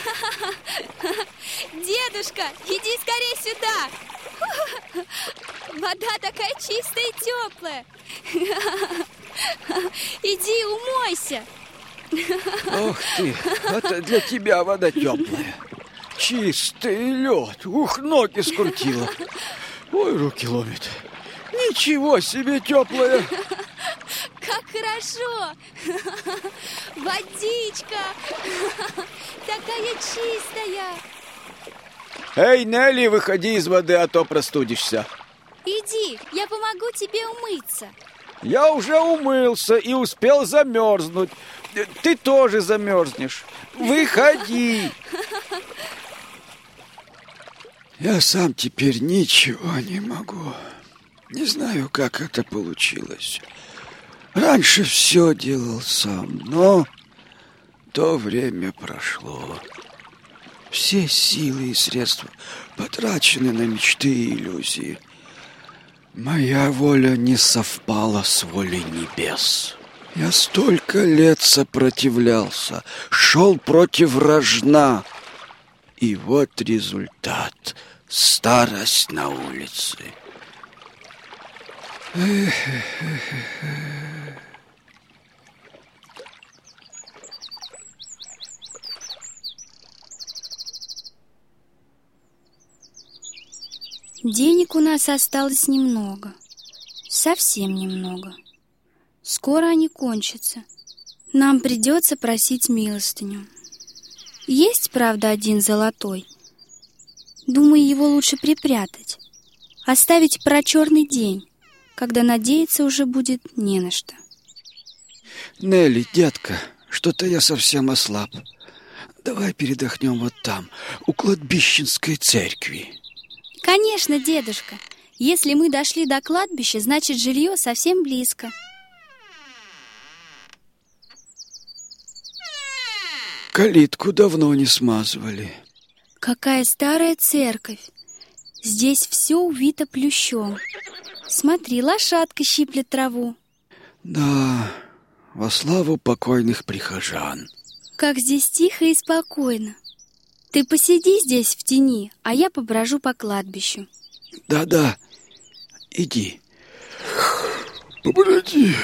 Дедушка, иди скорее сюда. Вода такая чистая и теплая. Иди умойся. Ох ты, это для тебя вода теплая. Чистый лед. Ух, ноги скрутило. Ой, руки ломит. Ничего себе теплая. Как хорошо. Водичка. Такая чистая. Эй, Нелли, выходи из воды, а то простудишься. Иди, я помогу тебе умыться. Я уже умылся и успел замерзнуть. Ты тоже замерзнешь. Выходи. Я сам теперь ничего не могу. Не знаю, как это получилось. Раньше все делал сам, но то время прошло. Все силы и средства потрачены на мечты и иллюзии. Моя воля не совпала с волей небес. Я столько лет сопротивлялся, шел против рожна. И вот результат — старость на улице. Эх, эх, эх. Денег у нас осталось немного. Совсем немного. Скоро они кончатся. Нам придется просить милостыню. Есть, правда, один золотой. Думаю, его лучше припрятать. Оставить про черный день, когда надеяться уже будет не на что. Нелли, детка, что-то я совсем ослаб. Давай передохнем вот там, у кладбищенской церкви. Конечно, дедушка. Если мы дошли до кладбища, значит, жилье совсем близко. Калитку давно не смазывали. Какая старая церковь. Здесь все увито плющом. Смотри, лошадка щиплет траву. Да, во славу покойных прихожан. Как здесь тихо и спокойно. Ты посиди здесь в тени, а я поброжу по кладбищу. Да-да, иди. Погоди.